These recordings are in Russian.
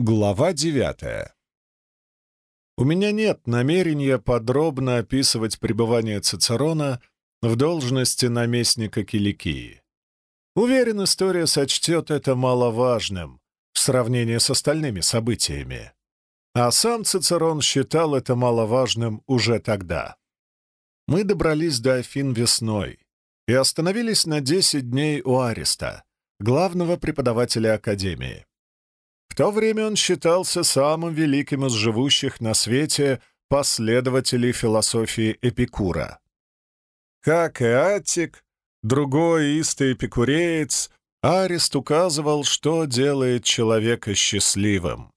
Глава девятая. У меня нет намерения подробно описывать пребывание Цицерона в должности наместника Киликии. Уверен, история сочтет это маловажным в сравнении с остальными событиями. А сам Цицерон считал это маловажным уже тогда. Мы добрались до Афин весной и остановились на 10 дней у Ариста, главного преподавателя Академии. То время он считался самым великим из живущих на свете последователей философии Эпикура. Как и Аттик, другой истый эпикуреец, Арист указывал, что делает человека счастливым.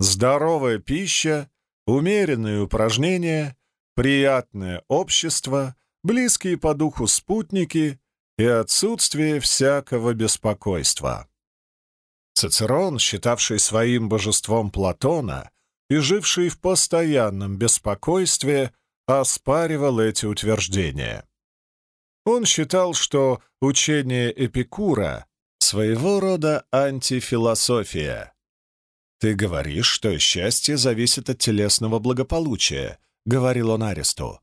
Здоровая пища, умеренные упражнения, приятное общество, близкие по духу спутники и отсутствие всякого беспокойства. Цицерон, считавший своим божеством Платона и живший в постоянном беспокойстве, оспаривал эти утверждения. Он считал, что учение Эпикура — своего рода антифилософия. «Ты говоришь, что счастье зависит от телесного благополучия», — говорил он Аресту.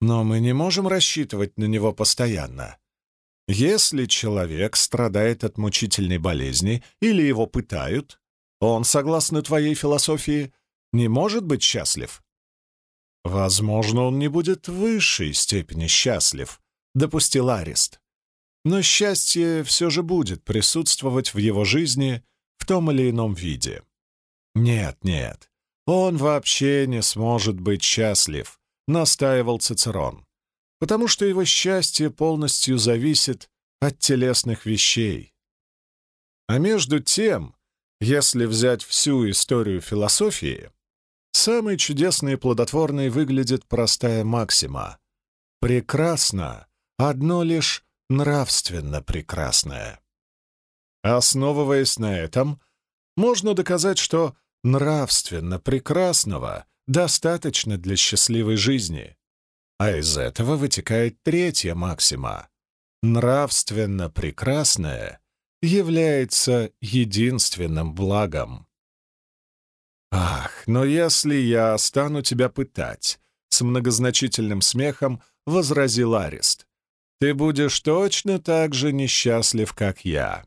«Но мы не можем рассчитывать на него постоянно. Если человек страдает от мучительной болезни или его пытают, он, согласно твоей философии, не может быть счастлив. Возможно, он не будет в высшей степени счастлив, допустил арест. Но счастье все же будет присутствовать в его жизни в том или ином виде. Нет, нет, он вообще не сможет быть счастлив, настаивал Цицерон потому что его счастье полностью зависит от телесных вещей. А между тем, если взять всю историю философии, самой чудесной и плодотворной выглядит простая максима. Прекрасно, одно лишь нравственно прекрасное. Основываясь на этом, можно доказать, что нравственно прекрасного достаточно для счастливой жизни, а из этого вытекает третья максима. Нравственно прекрасное является единственным благом. «Ах, но если я стану тебя пытать», — с многозначительным смехом возразил Арест, «ты будешь точно так же несчастлив, как я».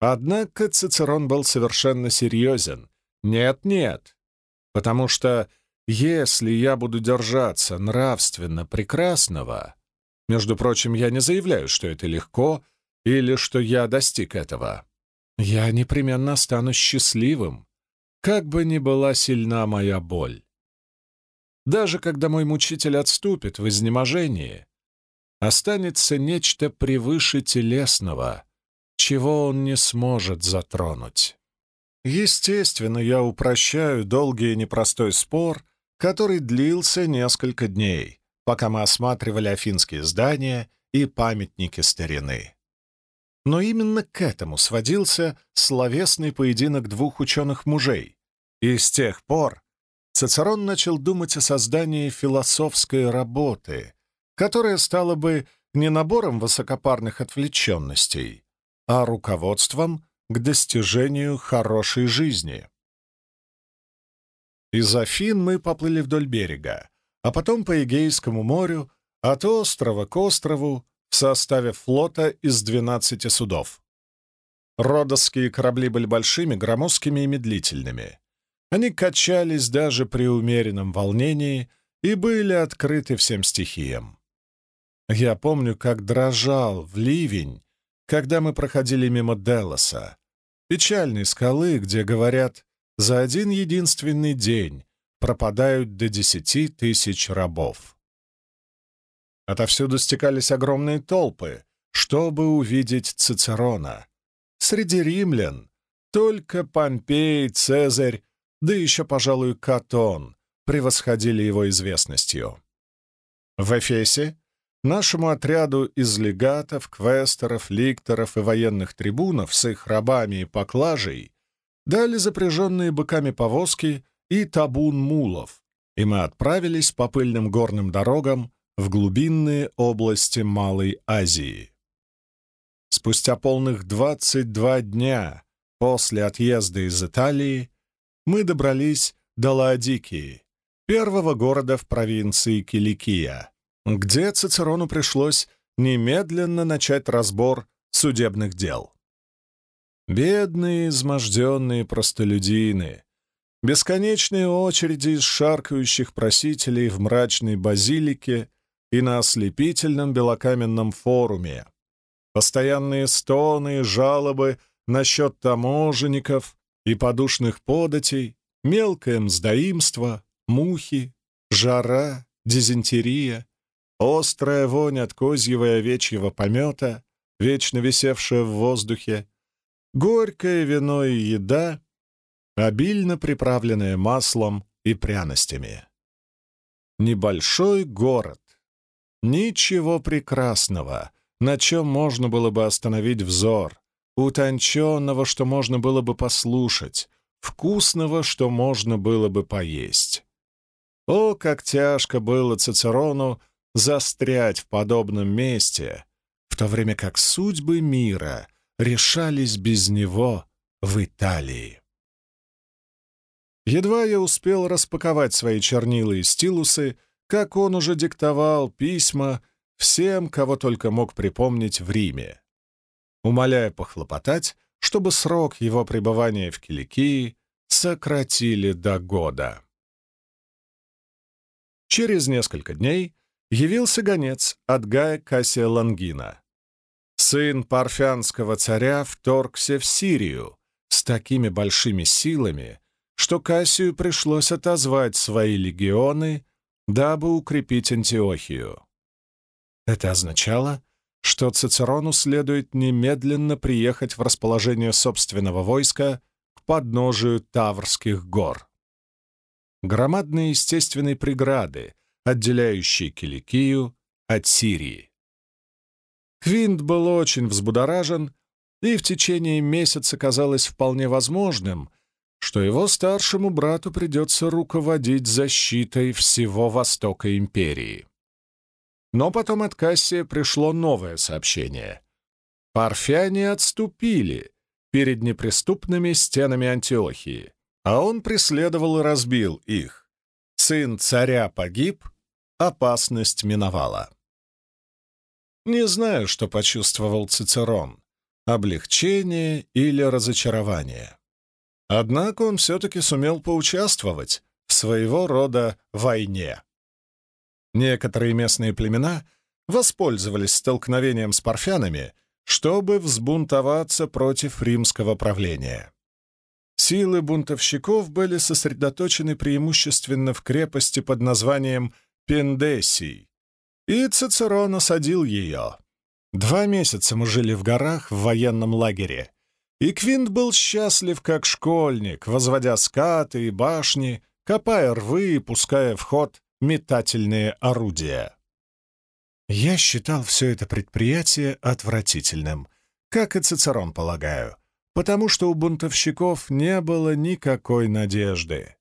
Однако Цицерон был совершенно серьезен. «Нет-нет, потому что если я буду держаться нравственно прекрасного, между прочим, я не заявляю, что это легко или что я достиг этого, я непременно стану счастливым, как бы ни была сильна моя боль. Даже когда мой мучитель отступит в изнеможении, останется нечто превыше телесного, чего он не сможет затронуть. Естественно, я упрощаю долгий и непростой спор который длился несколько дней, пока мы осматривали афинские здания и памятники старины. Но именно к этому сводился словесный поединок двух ученых-мужей, и с тех пор Цицерон начал думать о создании философской работы, которая стала бы не набором высокопарных отвлеченностей, а руководством к достижению хорошей жизни. Из Афин мы поплыли вдоль берега, а потом по Эгейскому морю, от острова к острову, в составе флота из 12 судов. Родосские корабли были большими, громоздкими и медлительными. Они качались даже при умеренном волнении и были открыты всем стихиям. Я помню, как дрожал в ливень, когда мы проходили мимо Делоса, печальной скалы, где, говорят, за один единственный день пропадают до десяти тысяч рабов. Отовсюду стекались огромные толпы, чтобы увидеть Цицерона. Среди римлян только Помпей, Цезарь, да еще, пожалуй, Катон превосходили его известностью. В Эфесе нашему отряду из легатов, квесторов, ликторов и военных трибунов с их рабами и поклажей дали запряженные быками повозки и табун мулов, и мы отправились по пыльным горным дорогам в глубинные области Малой Азии. Спустя полных 22 дня после отъезда из Италии мы добрались до Лаодикии, первого города в провинции Киликия, где Цицерону пришлось немедленно начать разбор судебных дел. Бедные, изможденные простолюдины, бесконечные очереди из шаркающих просителей в мрачной базилике и на ослепительном белокаменном форуме, постоянные стоны и жалобы насчет таможенников и подушных податей, мелкое мздоимство, мухи, жара, дизентерия, острая вонь от козьего и овечьего помета, вечно висевшая в воздухе, горькое вино и еда, обильно приправленная маслом и пряностями. Небольшой город. Ничего прекрасного, на чем можно было бы остановить взор, утонченного, что можно было бы послушать, вкусного, что можно было бы поесть. О, как тяжко было Цицерону застрять в подобном месте, в то время как судьбы мира решались без него в Италии. Едва я успел распаковать свои чернила и стилусы, как он уже диктовал письма всем, кого только мог припомнить в Риме, умоляя похлопотать, чтобы срок его пребывания в Киликии сократили до года. Через несколько дней явился гонец от Гая Кассия Лангина. Сын парфянского царя вторгся в Сирию с такими большими силами, что Кассию пришлось отозвать свои легионы, дабы укрепить Антиохию. Это означало, что Цицерону следует немедленно приехать в расположение собственного войска к подножию Таврских гор. Громадные естественные преграды, отделяющие Киликию от Сирии. Квинт был очень взбудоражен, и в течение месяца казалось вполне возможным, что его старшему брату придется руководить защитой всего Востока Империи. Но потом от Кассия пришло новое сообщение. Парфяне отступили перед неприступными стенами Антиохии, а он преследовал и разбил их. Сын царя погиб, опасность миновала. Не знаю, что почувствовал Цицерон — облегчение или разочарование. Однако он все-таки сумел поучаствовать в своего рода войне. Некоторые местные племена воспользовались столкновением с парфянами, чтобы взбунтоваться против римского правления. Силы бунтовщиков были сосредоточены преимущественно в крепости под названием Пендесий, и Цицерон осадил ее. Два месяца мы жили в горах в военном лагере, и Квинт был счастлив как школьник, возводя скаты и башни, копая рвы и пуская в ход метательные орудия. Я считал все это предприятие отвратительным, как и Цицерон, полагаю, потому что у бунтовщиков не было никакой надежды.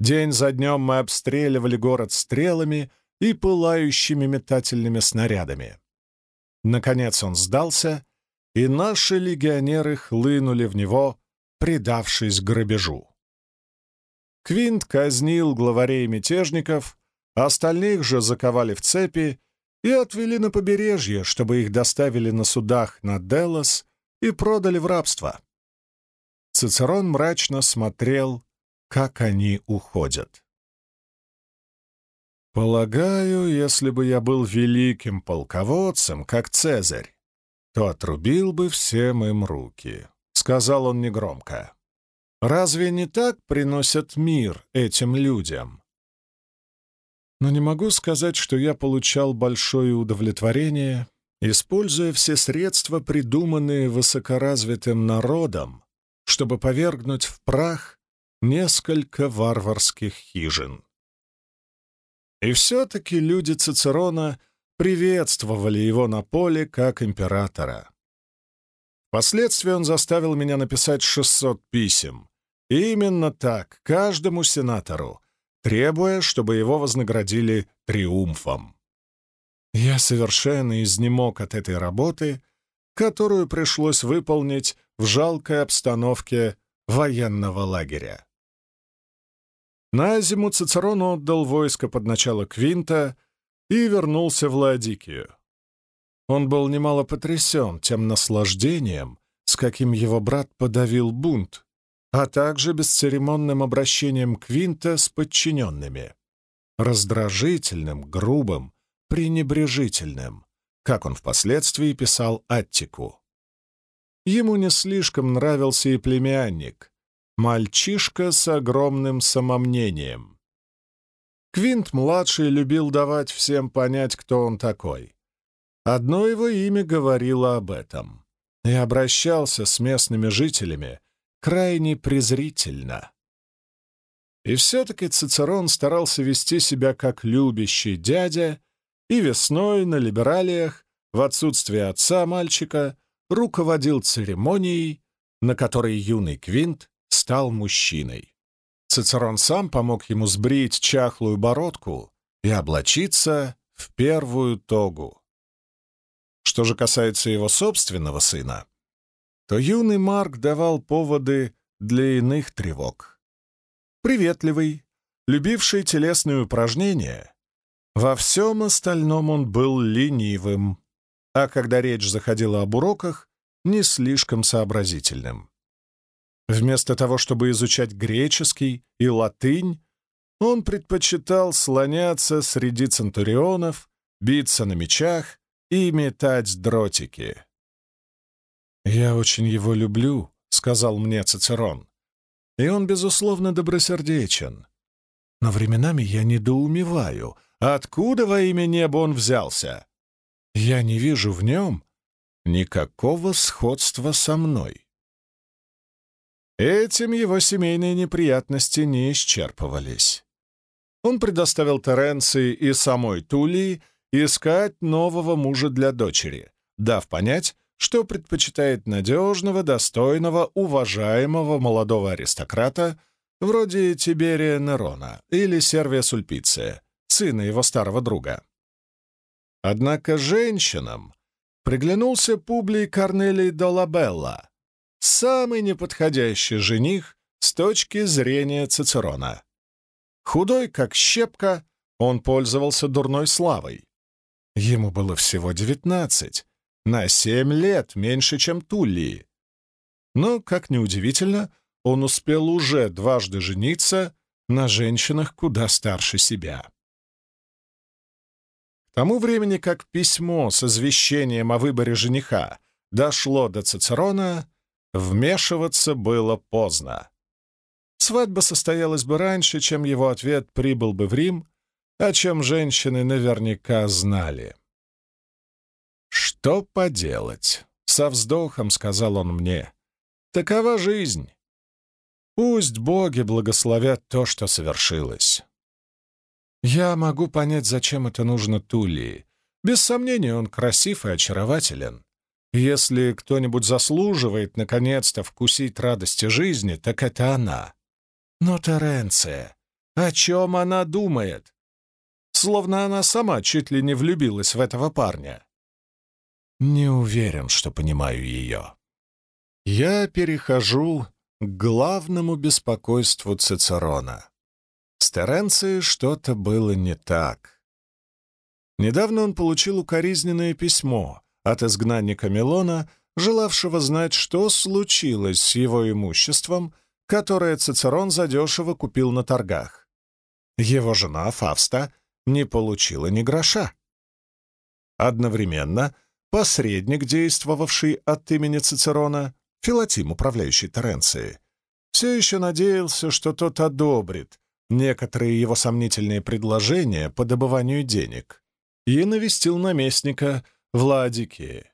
День за днем мы обстреливали город стрелами и пылающими метательными снарядами. Наконец он сдался, и наши легионеры хлынули в него, предавшись грабежу. Квинт казнил главарей мятежников, остальных же заковали в цепи и отвели на побережье, чтобы их доставили на судах на Делос и продали в рабство. Цицерон мрачно смотрел, как они уходят. «Полагаю, если бы я был великим полководцем, как Цезарь, то отрубил бы всем им руки», — сказал он негромко. Разве не так приносят мир этим людям? Но не могу сказать, что я получал большое удовлетворение, используя все средства, придуманные высокоразвитым народом, чтобы повергнуть в прах несколько варварских хижин. И все-таки люди Цицерона приветствовали его на поле как императора. Впоследствии он заставил меня написать 600 писем, Именно так, каждому сенатору, требуя, чтобы его вознаградили триумфом. Я совершенно изнемог от этой работы которую пришлось выполнить в жалкой обстановке военного лагеря. На зиму Цицерон отдал войско под начало Квинта и вернулся в Ладикию. Он был немало потрясен тем наслаждением, с каким его брат подавил бунт, а также бесцеремонным обращением Квинта с подчиненными. Раздражительным, грубым, пренебрежительным, как он впоследствии писал Аттику. Ему не слишком нравился и племянник, мальчишка с огромным самомнением. Квинт-младший любил давать всем понять, кто он такой. Одно его имя говорило об этом. И обращался с местными жителями крайне презрительно. И все-таки Цицерон старался вести себя как любящий дядя, и весной на либералиях, в отсутствие отца мальчика, руководил церемонией, на которой юный Квинт стал мужчиной. Цицерон сам помог ему сбрить чахлую бородку и облачиться в первую тогу. Что же касается его собственного сына, то юный Марк давал поводы для иных тревог. Приветливый, любивший телесные упражнения, во всем остальном он был ленивым, а когда речь заходила об уроках, не слишком сообразительным. Вместо того, чтобы изучать греческий и латынь, он предпочитал слоняться среди центурионов, биться на мечах и метать дротики. «Я очень его люблю», — сказал мне Цицерон. «И он, безусловно, добросердечен. Но временами я недоумеваю, откуда во имя неба он взялся. Я не вижу в нем никакого сходства со мной». Этим его семейные неприятности не исчерпывались. Он предоставил Теренции и самой Тулии искать нового мужа для дочери, дав понять, что предпочитает надежного, достойного, уважаемого молодого аристократа вроде Тиберия Нерона или Сервия Сульпиция, сына его старого друга. Однако женщинам приглянулся Публий Корнелий Долабелла, самый неподходящий жених с точки зрения Цицерона. Худой, как щепка, он пользовался дурной славой. Ему было всего девятнадцать, на семь лет меньше, чем Туллии. Но, как ни удивительно, он успел уже дважды жениться на женщинах куда старше себя. К тому времени, как письмо с извещением о выборе жениха дошло до Цицерона, вмешиваться было поздно. Свадьба состоялась бы раньше, чем его ответ прибыл бы в Рим, о чем женщины наверняка знали. «Что поделать?» — со вздохом сказал он мне. «Такова жизнь. Пусть боги благословят то, что совершилось». Я могу понять, зачем это нужно Тулии. Без сомнения, он красив и очарователен. Если кто-нибудь заслуживает наконец-то вкусить радости жизни, так это она. Но Теренция, о чем она думает? Словно она сама чуть ли не влюбилась в этого парня. Не уверен, что понимаю ее. Я перехожу к главному беспокойству Цицерона. С Теренцией что-то было не так. Недавно он получил укоризненное письмо от изгнанника Милона, желавшего знать, что случилось с его имуществом, которое Цицерон задешево купил на торгах. Его жена Фавста не получила ни гроша. Одновременно посредник, действовавший от имени Цицерона, Филатим, управляющий Теренцией, все еще надеялся, что тот одобрит некоторые его сомнительные предложения по добыванию денег и навестил наместника Владики.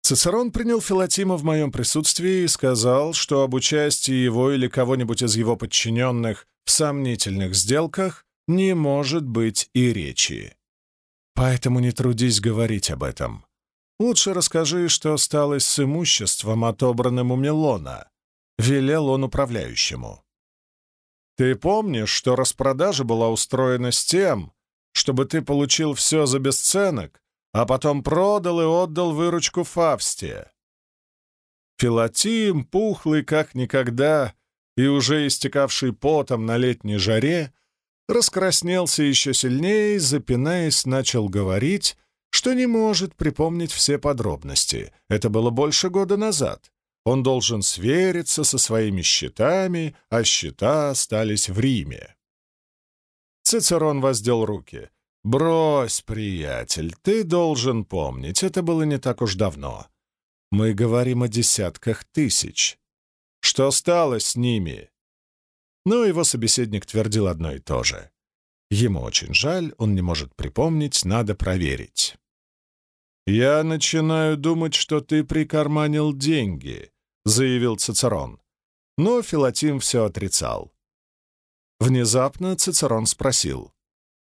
Цицерон принял Филатима в моем присутствии и сказал, что об участии его или кого-нибудь из его подчиненных в сомнительных сделках не может быть и речи. Поэтому не трудись говорить об этом. Лучше расскажи, что осталось с имуществом, отобранным у Милона. Велел он управляющему. Ты помнишь, что распродажа была устроена с тем, чтобы ты получил все за бесценок, а потом продал и отдал выручку Фавсте. Филатим, пухлый как никогда и уже истекавший потом на летней жаре, раскраснелся еще сильнее, запинаясь, начал говорить, что не может припомнить все подробности. Это было больше года назад. Он должен свериться со своими счетами, а счета остались в Риме. Цицерон воздел руки. «Брось, приятель, ты должен помнить, это было не так уж давно. Мы говорим о десятках тысяч. Что стало с ними?» Но его собеседник твердил одно и то же. Ему очень жаль, он не может припомнить, надо проверить. «Я начинаю думать, что ты прикарманил деньги», — заявил Цицерон. Но Филатим все отрицал. Внезапно Цицерон спросил.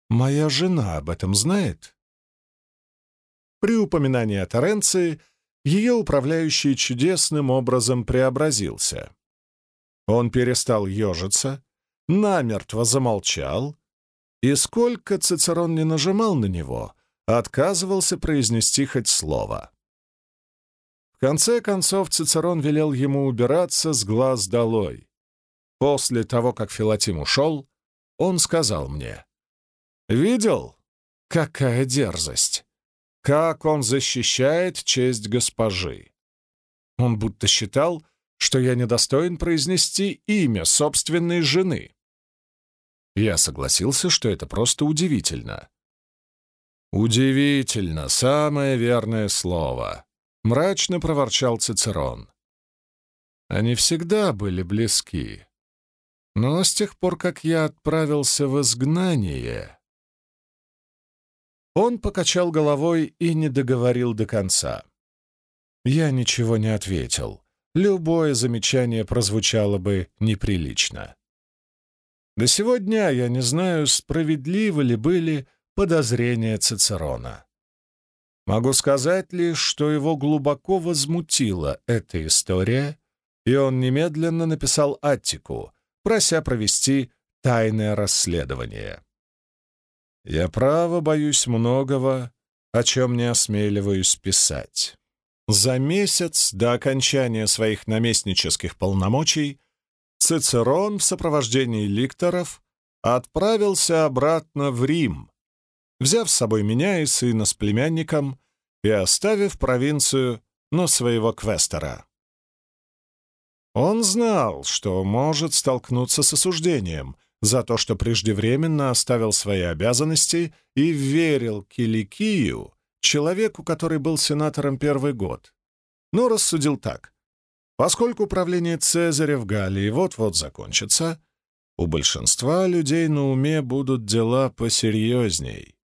«Моя жена об этом знает?» При упоминании о Торренции ее управляющий чудесным образом преобразился. Он перестал ежиться, намертво замолчал, и сколько Цицерон не нажимал на него, отказывался произнести хоть слово. В конце концов Цицерон велел ему убираться с глаз долой. После того, как Филатим ушел, он сказал мне, «Видел? Какая дерзость! Как он защищает честь госпожи!» Он будто считал, что я недостоин произнести имя собственной жены. Я согласился, что это просто удивительно. «Удивительно, самое верное слово», — мрачно проворчал Цицерон. Они всегда были близки. Но с тех пор, как я отправился в изгнание... Он покачал головой и не договорил до конца. Я ничего не ответил. Любое замечание прозвучало бы неприлично. До сего дня я не знаю, справедливы ли были подозрения Цицерона. Могу сказать лишь, что его глубоко возмутила эта история, и он немедленно написал Аттику, прося провести тайное расследование. Я право боюсь многого, о чем не осмеливаюсь писать. За месяц до окончания своих наместнических полномочий Цицерон в сопровождении ликторов отправился обратно в Рим, взяв с собой меня и сына с племянником и оставив провинцию на своего квестера. Он знал, что может столкнуться с осуждением за то, что преждевременно оставил свои обязанности и верил Киликию, человеку, который был сенатором первый год. Но рассудил так. Поскольку правление Цезаря в Галлии вот-вот закончится, у большинства людей на уме будут дела посерьезней.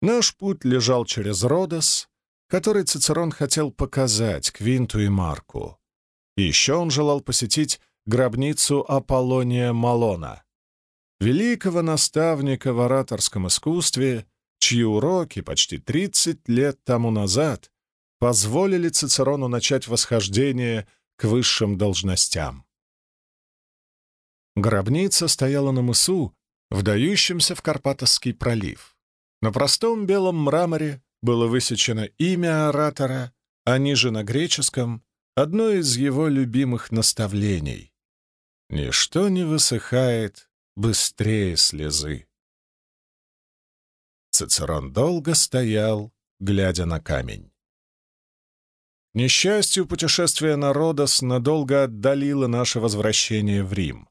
Наш путь лежал через Родос, который Цицерон хотел показать Квинту и Марку. И еще он желал посетить гробницу Аполлония Малона, великого наставника в ораторском искусстве, чьи уроки почти 30 лет тому назад позволили Цицерону начать восхождение к высшим должностям. Гробница стояла на мысу, вдающемся в Карпатовский пролив. На простом белом мраморе было высечено имя оратора, а ниже на греческом одно из его любимых наставлений. Ничто не высыхает быстрее слезы. Цицерон долго стоял, глядя на камень. Несчастью, путешествие на Родос надолго отдалило наше возвращение в Рим.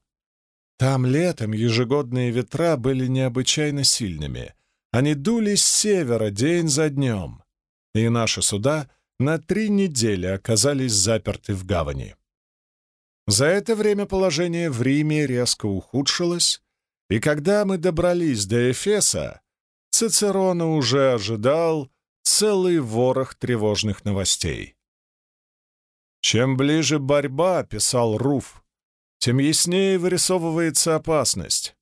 Там летом ежегодные ветра были необычайно сильными. Они дули с севера день за днем, и наши суда на три недели оказались заперты в гавани. За это время положение в Риме резко ухудшилось, и когда мы добрались до Эфеса, Цицерона уже ожидал целый ворох тревожных новостей. «Чем ближе борьба», — писал Руф, — «тем яснее вырисовывается опасность.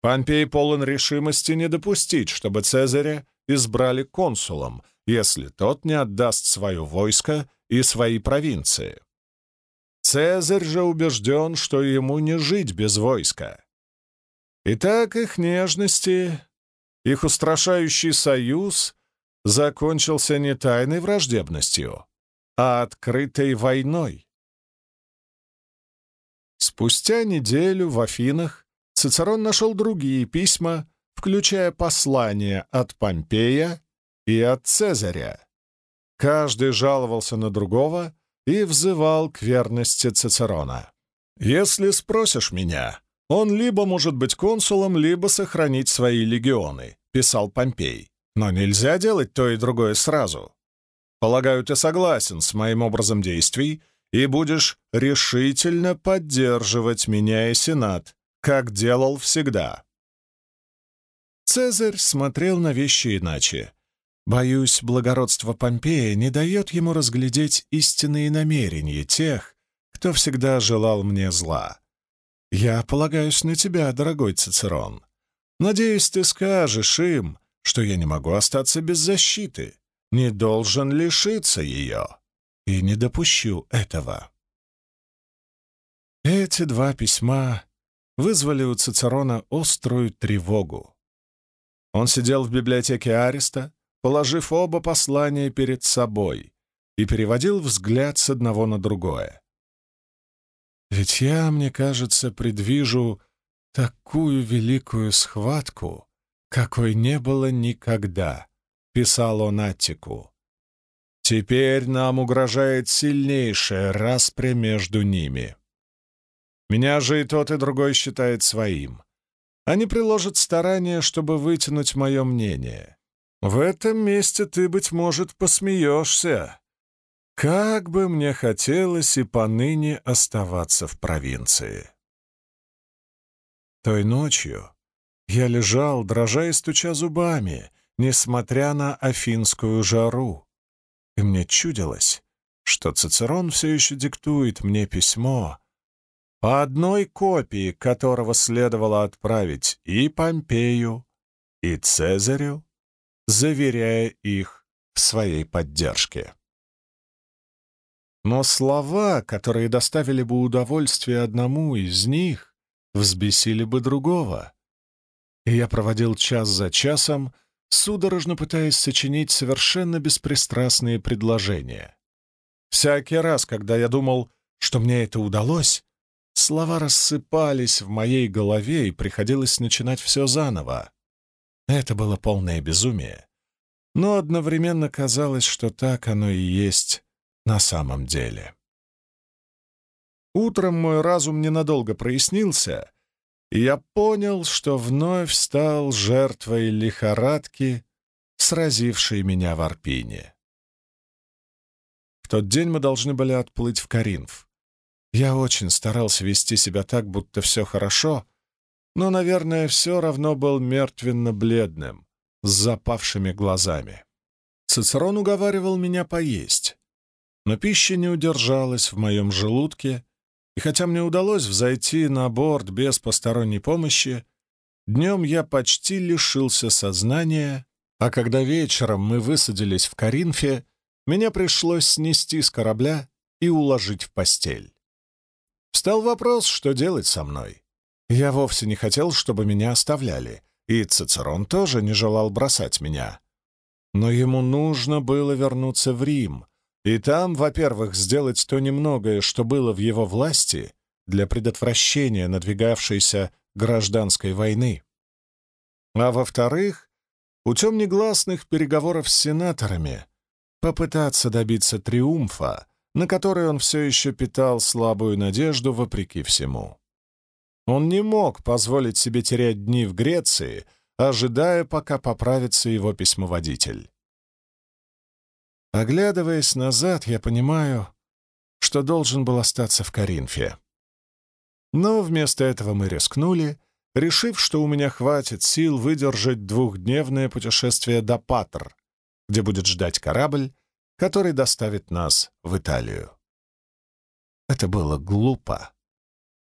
Помпей полон решимости не допустить, чтобы Цезаря избрали консулом, если тот не отдаст свое войско и свои провинции. Цезарь же убежден, что ему не жить без войска. Итак, их нежности, их устрашающий союз закончился не тайной враждебностью, а открытой войной. Спустя неделю в Афинах Цицерон нашел другие письма, включая послания от Помпея и от Цезаря. Каждый жаловался на другого и взывал к верности Цицерона. «Если спросишь меня, он либо может быть консулом, либо сохранить свои легионы», — писал Помпей. «Но нельзя делать то и другое сразу. Полагаю, ты согласен с моим образом действий и будешь решительно поддерживать меня и Сенат, как делал всегда». Цезарь смотрел на вещи иначе. Боюсь, благородство Помпея не дает ему разглядеть истинные намерения тех, кто всегда желал мне зла. Я полагаюсь на тебя, дорогой Цицерон. Надеюсь, ты скажешь им, что я не могу остаться без защиты, не должен лишиться ее, и не допущу этого. Эти два письма вызвали у Цицерона острую тревогу. Он сидел в библиотеке Ариста, положив оба послания перед собой, и переводил взгляд с одного на другое. «Ведь я, мне кажется, предвижу такую великую схватку, какой не было никогда», — писал он Аттику. «Теперь нам угрожает сильнейшая распря между ними. Меня же и тот, и другой считает своим. Они приложат старания, чтобы вытянуть мое мнение. В этом месте ты, быть может, посмеешься. Как бы мне хотелось и поныне оставаться в провинции. Той ночью я лежал, дрожа и стуча зубами, несмотря на афинскую жару, и мне чудилось, что Цицерон все еще диктует мне письмо, по одной копии которого следовало отправить и Помпею, и Цезарю, заверяя их в своей поддержке. Но слова, которые доставили бы удовольствие одному из них, взбесили бы другого. И я проводил час за часом, судорожно пытаясь сочинить совершенно беспристрастные предложения. Всякий раз, когда я думал, что мне это удалось, слова рассыпались в моей голове, и приходилось начинать все заново. Это было полное безумие. Но одновременно казалось, что так оно и есть на самом деле. Утром мой разум ненадолго прояснился, и я понял, что вновь стал жертвой лихорадки, сразившей меня в Арпине. В тот день мы должны были отплыть в Каринф. Я очень старался вести себя так, будто все хорошо, но, наверное, все равно был мертвенно-бледным, с запавшими глазами. Цицерон уговаривал меня поесть. Но пища не удержалась в моем желудке, и хотя мне удалось взойти на борт без посторонней помощи, днем я почти лишился сознания, а когда вечером мы высадились в Каринфе, меня пришлось снести с корабля и уложить в постель. Встал вопрос, что делать со мной. Я вовсе не хотел, чтобы меня оставляли, и Цицерон тоже не желал бросать меня. Но ему нужно было вернуться в Рим, и там, во-первых, сделать то немногое, что было в его власти для предотвращения надвигавшейся гражданской войны. А во-вторых, путем негласных переговоров с сенаторами попытаться добиться триумфа, на который он все еще питал слабую надежду вопреки всему. Он не мог позволить себе терять дни в Греции, ожидая, пока поправится его письмоводитель. Оглядываясь назад, я понимаю, что должен был остаться в Каринфе. Но вместо этого мы рискнули, решив, что у меня хватит сил выдержать двухдневное путешествие до Патр, где будет ждать корабль, который доставит нас в Италию. Это было глупо.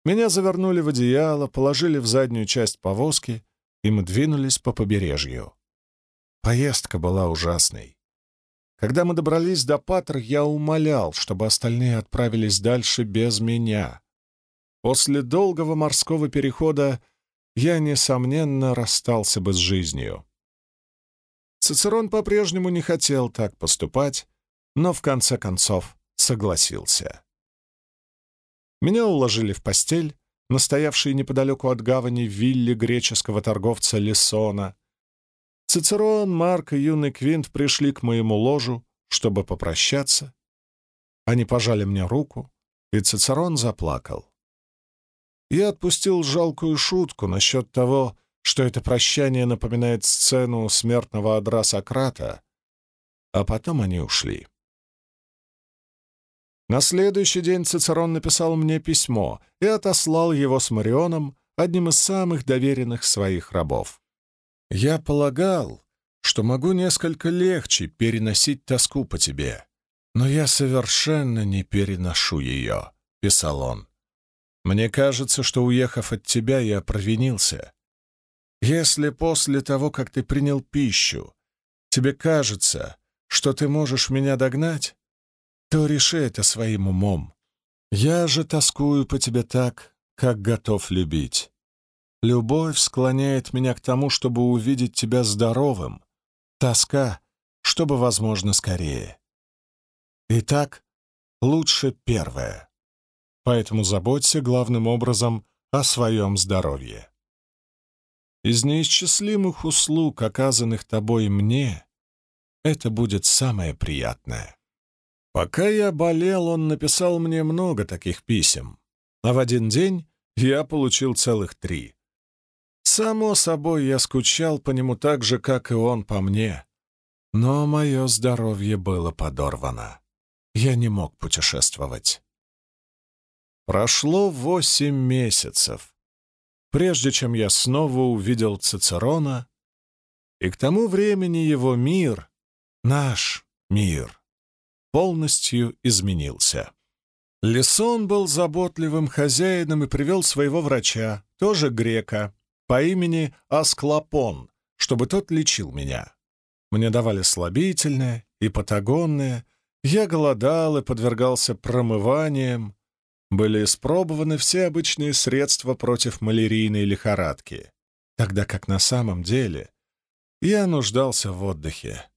Меня завернули в одеяло, положили в заднюю часть повозки, и мы двинулись по побережью. Поездка была ужасной. Когда мы добрались до Патр, я умолял, чтобы остальные отправились дальше без меня. После долгого морского перехода я, несомненно, расстался бы с жизнью. Цицерон по-прежнему не хотел так поступать, но в конце концов согласился. Меня уложили в постель, настоявший неподалеку от гавани вилле греческого торговца Лисона. Цицерон, Марк и юный Квинт пришли к моему ложу, чтобы попрощаться. Они пожали мне руку, и Цицерон заплакал. Я отпустил жалкую шутку насчет того, что это прощание напоминает сцену смертного одра Сократа, а потом они ушли. На следующий день Цицерон написал мне письмо и отослал его с Марионом, одним из самых доверенных своих рабов. «Я полагал, что могу несколько легче переносить тоску по тебе, но я совершенно не переношу ее», — писал он. «Мне кажется, что, уехав от тебя, я провинился. Если после того, как ты принял пищу, тебе кажется, что ты можешь меня догнать, то реши это своим умом. Я же тоскую по тебе так, как готов любить. Любовь склоняет меня к тому, чтобы увидеть тебя здоровым. Тоска, чтобы, возможно, скорее. Итак, лучше первое. Поэтому заботься главным образом о своем здоровье. Из неисчислимых услуг, оказанных тобой мне, это будет самое приятное. Пока я болел, он написал мне много таких писем, а в один день я получил целых три. Само собой, я скучал по нему так же, как и он по мне, но мое здоровье было подорвано. Я не мог путешествовать. Прошло восемь месяцев, прежде чем я снова увидел Цицерона, и к тому времени его мир, наш мир, полностью изменился. Лесон был заботливым хозяином и привел своего врача, тоже грека, по имени Асклопон, чтобы тот лечил меня. Мне давали слабительное и патагонное, я голодал и подвергался промываниям. Были испробованы все обычные средства против малярийной лихорадки, тогда как на самом деле я нуждался в отдыхе.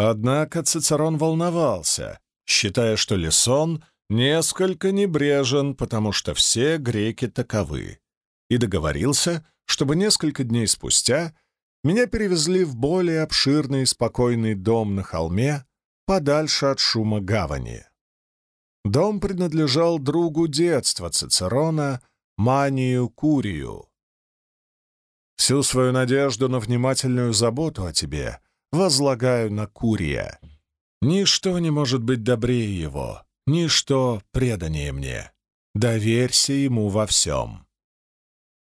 Однако Цицерон волновался, считая, что Лисон несколько небрежен, потому что все греки таковы, и договорился, чтобы несколько дней спустя меня перевезли в более обширный и спокойный дом на холме, подальше от шума гавани. Дом принадлежал другу детства Цицерона, Манию Курию. Всю свою надежду на внимательную заботу о тебе возлагаю на Курия. Ничто не может быть добрее его, ничто преданнее мне. Доверься ему во всем.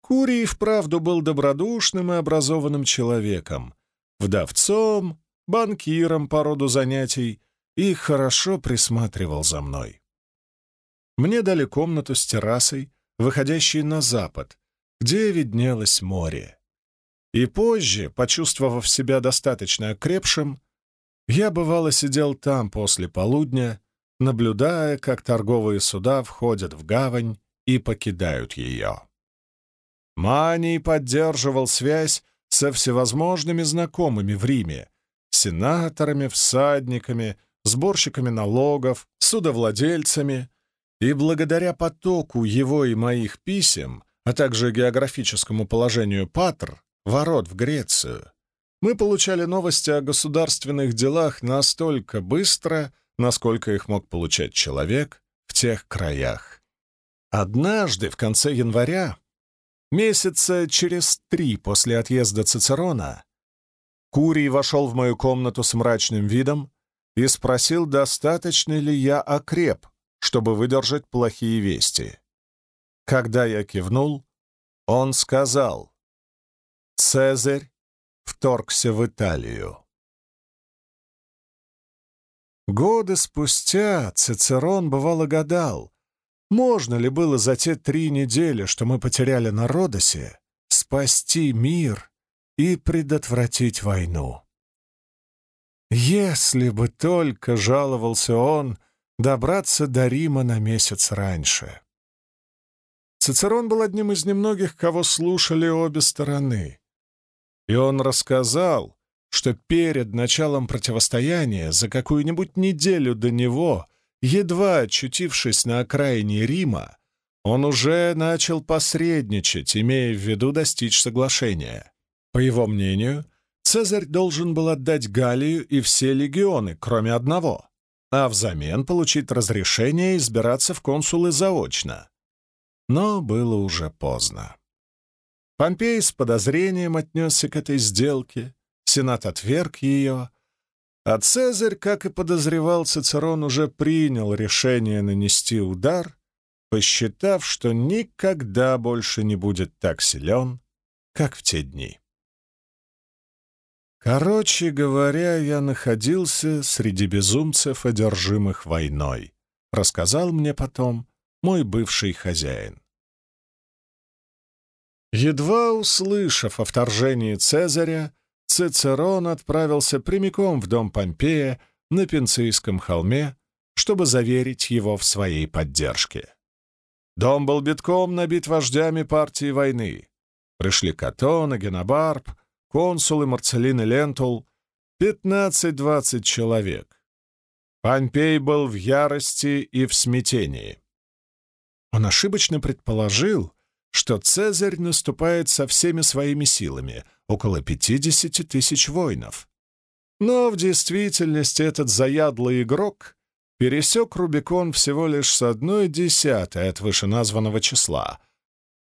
Курий вправду был добродушным и образованным человеком, вдовцом, банкиром по роду занятий и хорошо присматривал за мной. Мне дали комнату с террасой, выходящей на запад, где виднелось море. И позже, почувствовав себя достаточно окрепшим, я бывало сидел там после полудня, наблюдая, как торговые суда входят в гавань и покидают ее. Маний поддерживал связь со всевозможными знакомыми в Риме, сенаторами, всадниками, сборщиками налогов, судовладельцами, и благодаря потоку его и моих писем, а также географическому положению Патр, ворот в Грецию, мы получали новости о государственных делах настолько быстро, насколько их мог получать человек в тех краях. Однажды, в конце января, месяца через три после отъезда Цицерона, Курий вошел в мою комнату с мрачным видом и спросил, достаточно ли я окреп, чтобы выдержать плохие вести. Когда я кивнул, он сказал, Цезарь вторгся в Италию. Годы спустя Цицерон бывало гадал, можно ли было за те три недели, что мы потеряли на Родосе, спасти мир и предотвратить войну. Если бы только, жаловался он, добраться до Рима на месяц раньше. Цицерон был одним из немногих, кого слушали обе стороны. И он рассказал, что перед началом противостояния за какую-нибудь неделю до него, едва очутившись на окраине Рима, он уже начал посредничать, имея в виду достичь соглашения. По его мнению, Цезарь должен был отдать Галлию и все легионы, кроме одного, а взамен получить разрешение избираться в консулы заочно. Но было уже поздно. Помпей с подозрением отнесся к этой сделке, Сенат отверг ее, а Цезарь, как и подозревал Цицерон, уже принял решение нанести удар, посчитав, что никогда больше не будет так силен, как в те дни. Короче говоря, я находился среди безумцев, одержимых войной, рассказал мне потом мой бывший хозяин. Едва услышав о вторжении Цезаря, Цицерон отправился прямиком в дом Помпея на Пенцийском холме, чтобы заверить его в своей поддержке. Дом был битком набит вождями партии войны. Пришли Катон и Генобарб, консулы Марцелин и Лентул, 15-20 человек. Помпей был в ярости и в смятении. Он ошибочно предположил, что Цезарь наступает со всеми своими силами, около 50 тысяч воинов. Но в действительности этот заядлый игрок пересек Рубикон всего лишь с одной десятой от вышеназванного числа,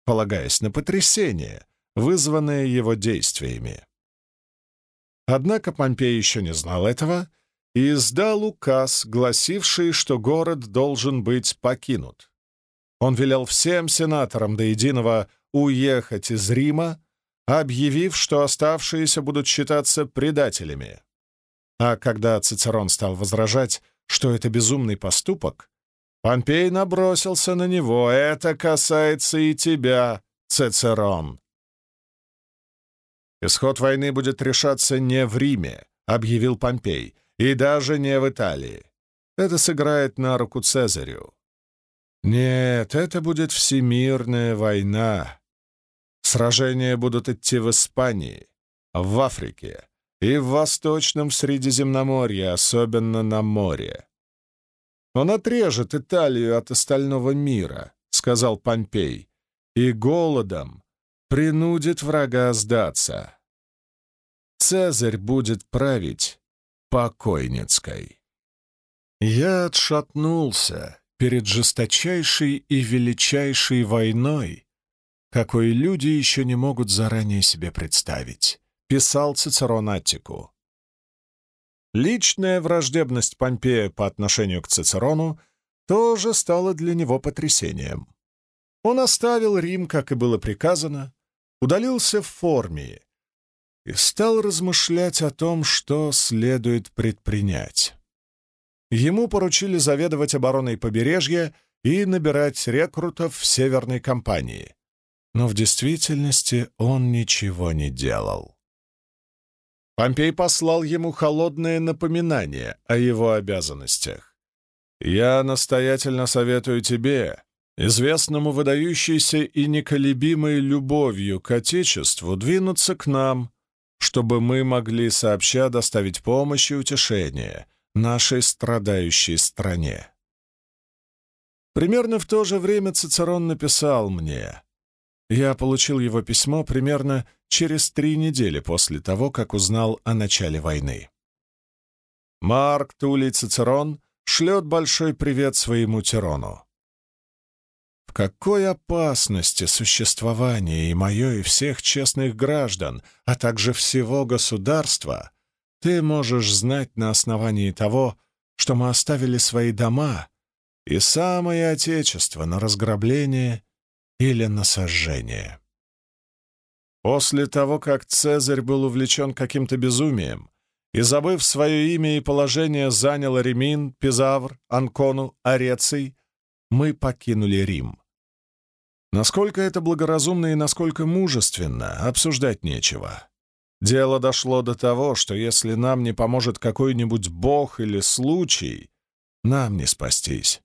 полагаясь на потрясение, вызванное его действиями. Однако Помпей еще не знал этого и издал указ, гласивший, что город должен быть покинут. Он велел всем сенаторам до единого уехать из Рима, объявив, что оставшиеся будут считаться предателями. А когда Цицерон стал возражать, что это безумный поступок, Помпей набросился на него. «Это касается и тебя, Цицерон!» «Исход войны будет решаться не в Риме», — объявил Помпей, — «и даже не в Италии. Это сыграет на руку Цезарю. Нет, это будет всемирная война. Сражения будут идти в Испании, в Африке и в Восточном Средиземноморье, особенно на море. Он отрежет Италию от остального мира, сказал Помпей, и голодом принудит врага сдаться. Цезарь будет править покойницкой. Я отшатнулся перед жесточайшей и величайшей войной, какой люди еще не могут заранее себе представить, писал Цицерон Аттику. Личная враждебность Помпея по отношению к Цицерону тоже стала для него потрясением. Он оставил Рим, как и было приказано, удалился в форме и стал размышлять о том, что следует предпринять. Ему поручили заведовать обороной побережья и набирать рекрутов в северной кампании. Но в действительности он ничего не делал. Помпей послал ему холодное напоминание о его обязанностях. «Я настоятельно советую тебе, известному выдающейся и неколебимой любовью к Отечеству, двинуться к нам, чтобы мы могли сообща доставить помощь и утешение, нашей страдающей стране. Примерно в то же время Цицерон написал мне. Я получил его письмо примерно через три недели после того, как узнал о начале войны. Марк Тулей Цицерон шлет большой привет своему Тирону. В какой опасности существование и мое, и всех честных граждан, а также всего государства — ты можешь знать на основании того, что мы оставили свои дома и самое Отечество на разграбление или на сожжение. После того, как Цезарь был увлечен каким-то безумием и, забыв свое имя и положение, занял Ремин, Пизавр, Анкону, Ареций, мы покинули Рим. Насколько это благоразумно и насколько мужественно, обсуждать нечего. Дело дошло до того, что если нам не поможет какой-нибудь бог или случай, нам не спастись.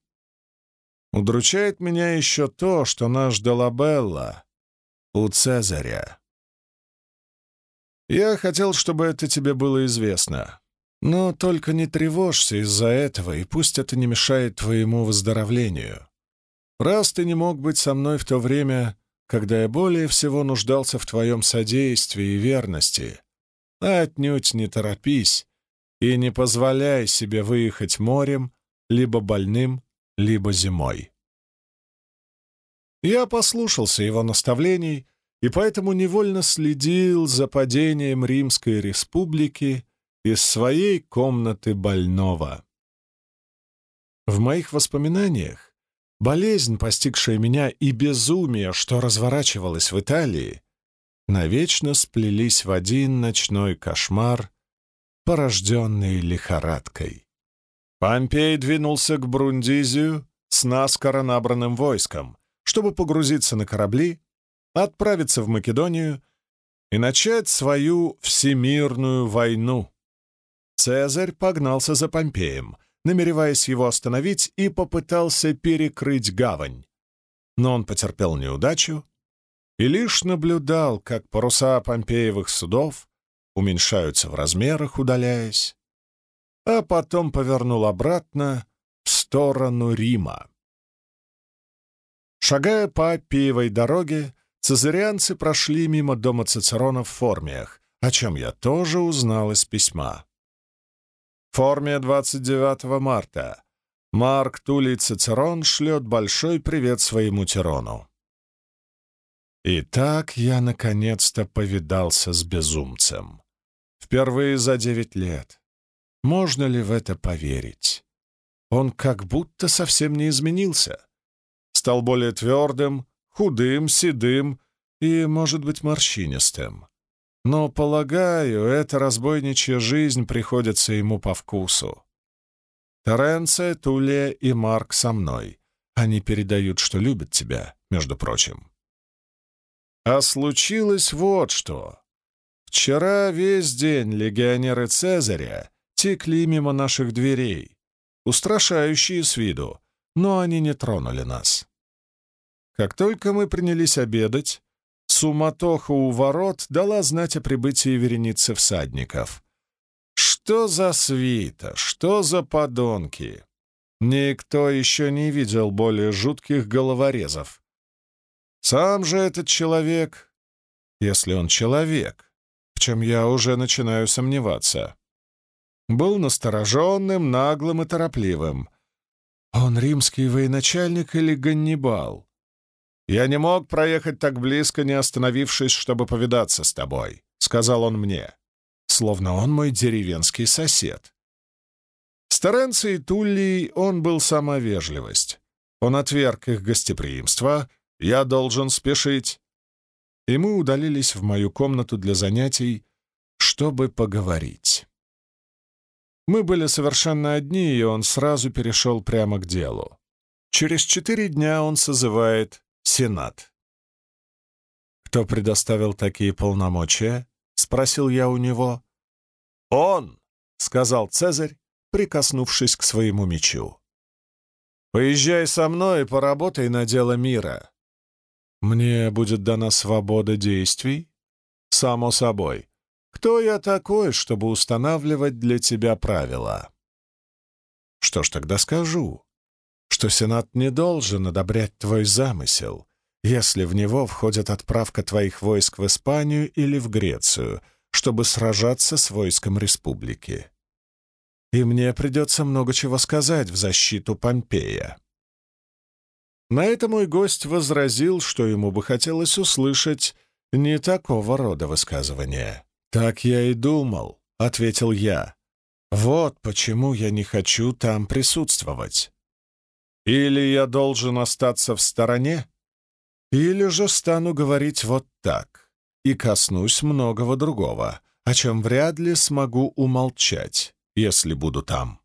Удручает меня еще то, что наш Долабелла у Цезаря. Я хотел, чтобы это тебе было известно. Но только не тревожься из-за этого, и пусть это не мешает твоему выздоровлению. Раз ты не мог быть со мной в то время, когда я более всего нуждался в твоем содействии и верности, отнюдь не торопись и не позволяй себе выехать морем либо больным, либо зимой. Я послушался его наставлений и поэтому невольно следил за падением Римской Республики из своей комнаты больного. В моих воспоминаниях болезнь, постигшая меня, и безумие, что разворачивалось в Италии, навечно сплелись в один ночной кошмар, порожденный лихорадкой. Помпей двинулся к Брундизию с наскоро набранным войском, чтобы погрузиться на корабли, отправиться в Македонию и начать свою всемирную войну. Цезарь погнался за Помпеем, намереваясь его остановить, и попытался перекрыть гавань. Но он потерпел неудачу и лишь наблюдал, как паруса Помпеевых судов уменьшаются в размерах, удаляясь, а потом повернул обратно в сторону Рима. Шагая по Аппиевой дороге, цезарианцы прошли мимо дома Цицерона в формиях, о чем я тоже узнал из письма. Формия 29 марта. Марк Тулей Цицерон шлет большой привет своему Тирону. Итак, я наконец-то повидался с безумцем. Впервые за девять лет. Можно ли в это поверить? Он как будто совсем не изменился. Стал более твердым, худым, седым и, может быть, морщинистым. Но, полагаю, эта разбойничья жизнь приходится ему по вкусу. Теренция, Тулия и Марк со мной. Они передают, что любят тебя, между прочим. А случилось вот что. Вчера весь день легионеры Цезаря текли мимо наших дверей, устрашающие с виду, но они не тронули нас. Как только мы принялись обедать, суматоха у ворот дала знать о прибытии вереницы всадников. Что за свита, что за подонки! Никто еще не видел более жутких головорезов. Сам же этот человек, если он человек, в чем я уже начинаю сомневаться, был настороженным, наглым и торопливым. Он римский военачальник или Ганнибал? «Я не мог проехать так близко, не остановившись, чтобы повидаться с тобой», — сказал он мне, словно он мой деревенский сосед. С Теренцией Туллией он был сама вежливость. Он отверг их гостеприимство, я должен спешить. И мы удалились в мою комнату для занятий, чтобы поговорить. Мы были совершенно одни, и он сразу перешел прямо к делу. Через четыре дня он созывает Сенат. «Кто предоставил такие полномочия?» — спросил я у него. «Он!» — сказал Цезарь, прикоснувшись к своему мечу. «Поезжай со мной и поработай на дело мира. Мне будет дана свобода действий? Само собой. Кто я такой, чтобы устанавливать для тебя правила?» «Что ж тогда скажу?» Что Сенат не должен одобрять твой замысел, если в него входит отправка твоих войск в Испанию или в Грецию, чтобы сражаться с войском республики. И мне придется много чего сказать в защиту Помпея. На это мой гость возразил, что ему бы хотелось услышать не такого рода высказывания. «Так я и думал», — ответил я. «Вот почему я не хочу там присутствовать. Или я должен остаться в стороне, или же стану говорить вот так и коснусь многого другого, о чем вряд ли смогу умолчать, если буду там.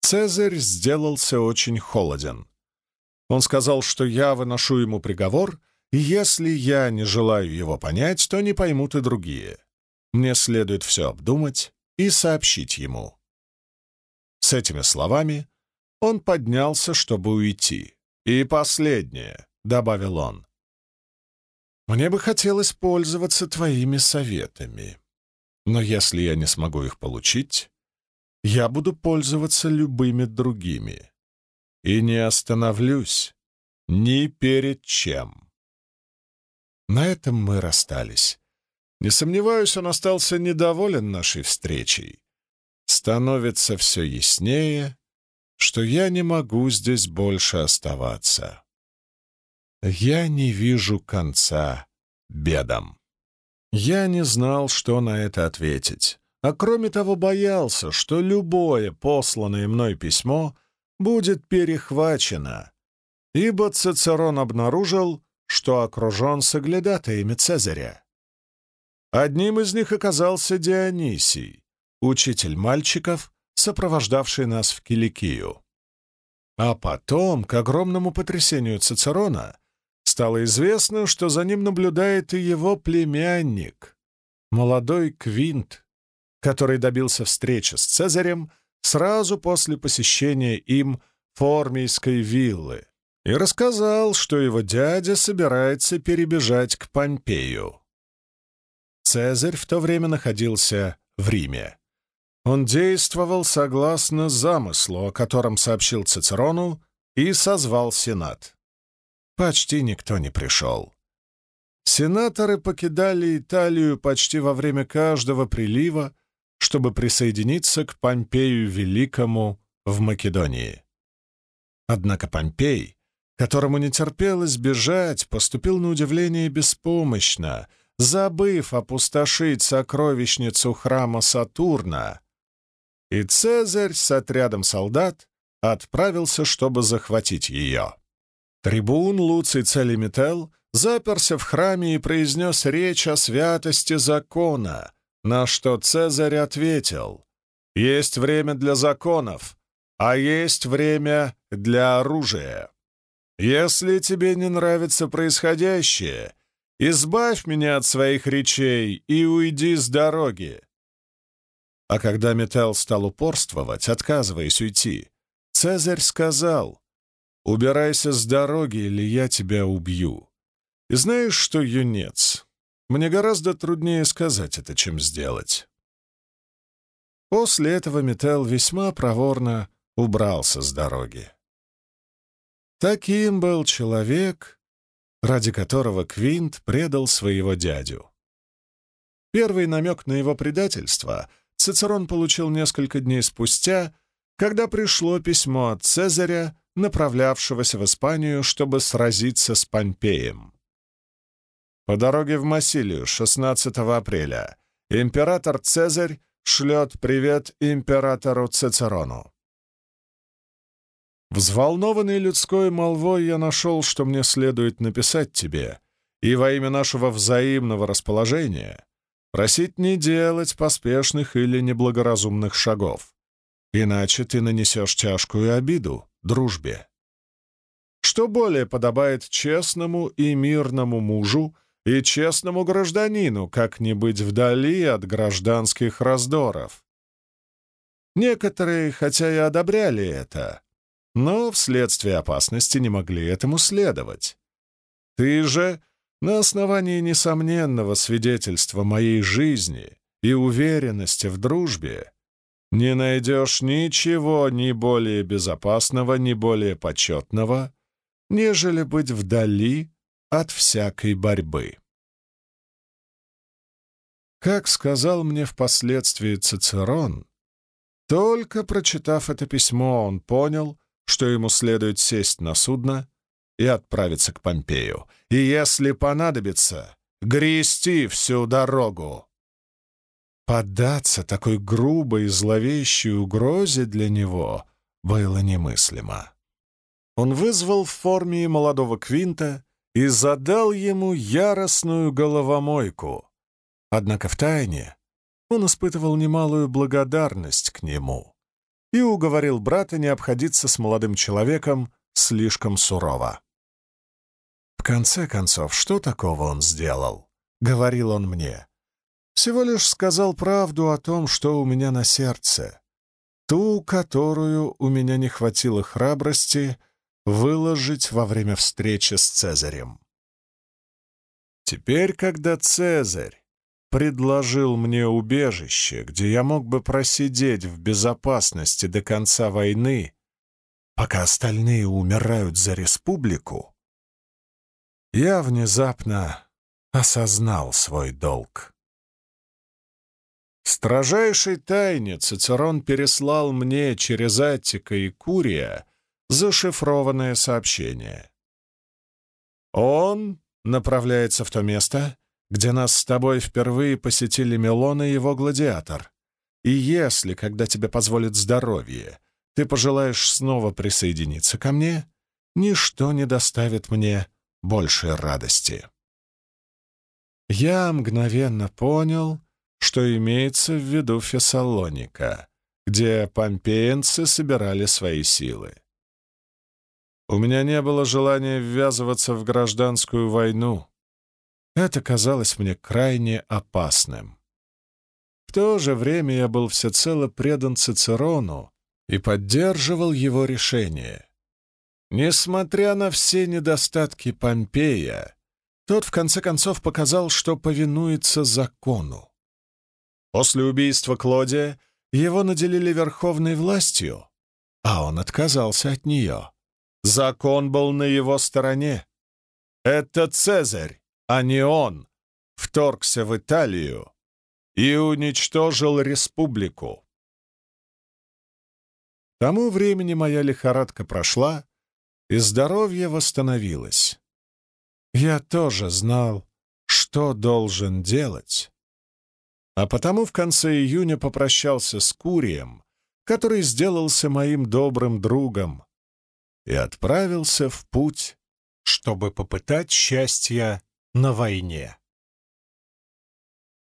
Цезарь сделался очень холоден. Он сказал, что я выношу ему приговор, и если я не желаю его понять, то не поймут и другие. Мне следует все обдумать и сообщить ему. С этими словами он поднялся, чтобы уйти. «И последнее», — добавил он. Мне бы хотелось пользоваться твоими советами. Но если я не смогу их получить, я буду пользоваться любыми другими. И не остановлюсь ни перед чем. На этом мы расстались. Не сомневаюсь, он остался недоволен нашей встречей. Становится все яснее, что я не могу здесь больше оставаться. Я не вижу конца бедам. Я не знал, что на это ответить, а кроме того боялся, что любое посланное мной письмо будет перехвачено, ибо Цицерон обнаружил, что окружен соглядатаями Цезаря. Одним из них оказался Дионисий, учитель мальчиков, сопровождавший нас в Киликию. А потом, к огромному потрясению Цицерона, стало известно, что за ним наблюдает и его племянник, молодой Квинт, который добился встречи с Цезарем сразу после посещения им Формийской виллы и рассказал, что его дядя собирается перебежать к Помпею. Цезарь в то время находился в Риме. Он действовал согласно замыслу, о котором сообщил Цицерону, и созвал Сенат почти никто не пришел. Сенаторы покидали Италию почти во время каждого прилива, чтобы присоединиться к Помпею Великому в Македонии. Однако Помпей, которому не терпелось бежать, поступил на удивление беспомощно, забыв опустошить сокровищницу храма Сатурна, и Цезарь с отрядом солдат отправился, чтобы захватить ее. Трибун Луций Целиметел заперся в храме и произнес речь о святости закона, на что Цезарь ответил, «Есть время для законов, а есть время для оружия. Если тебе не нравится происходящее, избавь меня от своих речей и уйди с дороги». А когда Метел стал упорствовать, отказываясь уйти, Цезарь сказал, Убирайся с дороги, или я тебя убью. И знаешь что, юнец, мне гораздо труднее сказать это, чем сделать. После этого Метел весьма проворно убрался с дороги. Таким был человек, ради которого Квинт предал своего дядю. Первый намек на его предательство Цицерон получил несколько дней спустя, когда пришло письмо от Цезаря направлявшегося в Испанию, чтобы сразиться с Помпеем. По дороге в Массилию 16 апреля император Цезарь шлет привет императору Цицерону. Взволнованный людской молвой я нашел, что мне следует написать тебе, и во имя нашего взаимного расположения просить не делать поспешных или неблагоразумных шагов, иначе ты нанесешь тяжкую обиду дружбе. Что более подобает честному и мирному мужу и честному гражданину, как не быть вдали от гражданских раздоров? Некоторые, хотя и одобряли это, но вследствие опасности не могли этому следовать. Ты же, на основании несомненного свидетельства моей жизни и уверенности в дружбе, не найдешь ничего ни более безопасного, ни более почетного, нежели быть вдали от всякой борьбы. Как сказал мне впоследствии Цицерон, только прочитав это письмо, он понял, что ему следует сесть на судно и отправиться к Помпею, и, если понадобится, грести всю дорогу. Поддаться такой грубой и зловещей угрозе для него было немыслимо. Он вызвал в форме молодого Квинта и задал ему яростную головомойку. Однако в тайне он испытывал немалую благодарность к нему и уговорил брата не обходиться с молодым человеком слишком сурово. «В конце концов, что такого он сделал?» — говорил он мне. Всего лишь сказал правду о том, что у меня на сердце. Ту, которую у меня не хватило храбрости выложить во время встречи с Цезарем. Теперь, когда Цезарь предложил мне убежище, где я мог бы просидеть в безопасности до конца войны, пока остальные умирают за республику, я внезапно осознал свой долг. Строжайшей тайне Цицерон переслал мне через Аттика и Курия зашифрованное сообщение. Он направляется в то место, где нас с тобой впервые посетили Мелон и его гладиатор. И если, когда тебе позволит здоровье, ты пожелаешь снова присоединиться ко мне, ничто не доставит мне большей радости. Я мгновенно понял, что имеется в виду Фессалоника, где помпеенцы собирали свои силы. У меня не было желания ввязываться в гражданскую войну. Это казалось мне крайне опасным. В то же время я был всецело предан Цицерону и поддерживал его решение. Несмотря на все недостатки Помпея, тот в конце концов показал, что повинуется закону. После убийства Клодия его наделили верховной властью, а он отказался от нее. Закон был на его стороне. Это Цезарь, а не он, вторгся в Италию и уничтожил республику. К тому времени моя лихорадка прошла, и здоровье восстановилось. Я тоже знал, что должен делать, а потому в конце июня попрощался с Курием, который сделался моим добрым другом, и отправился в путь, чтобы попытать счастья на войне.